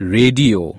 Radio.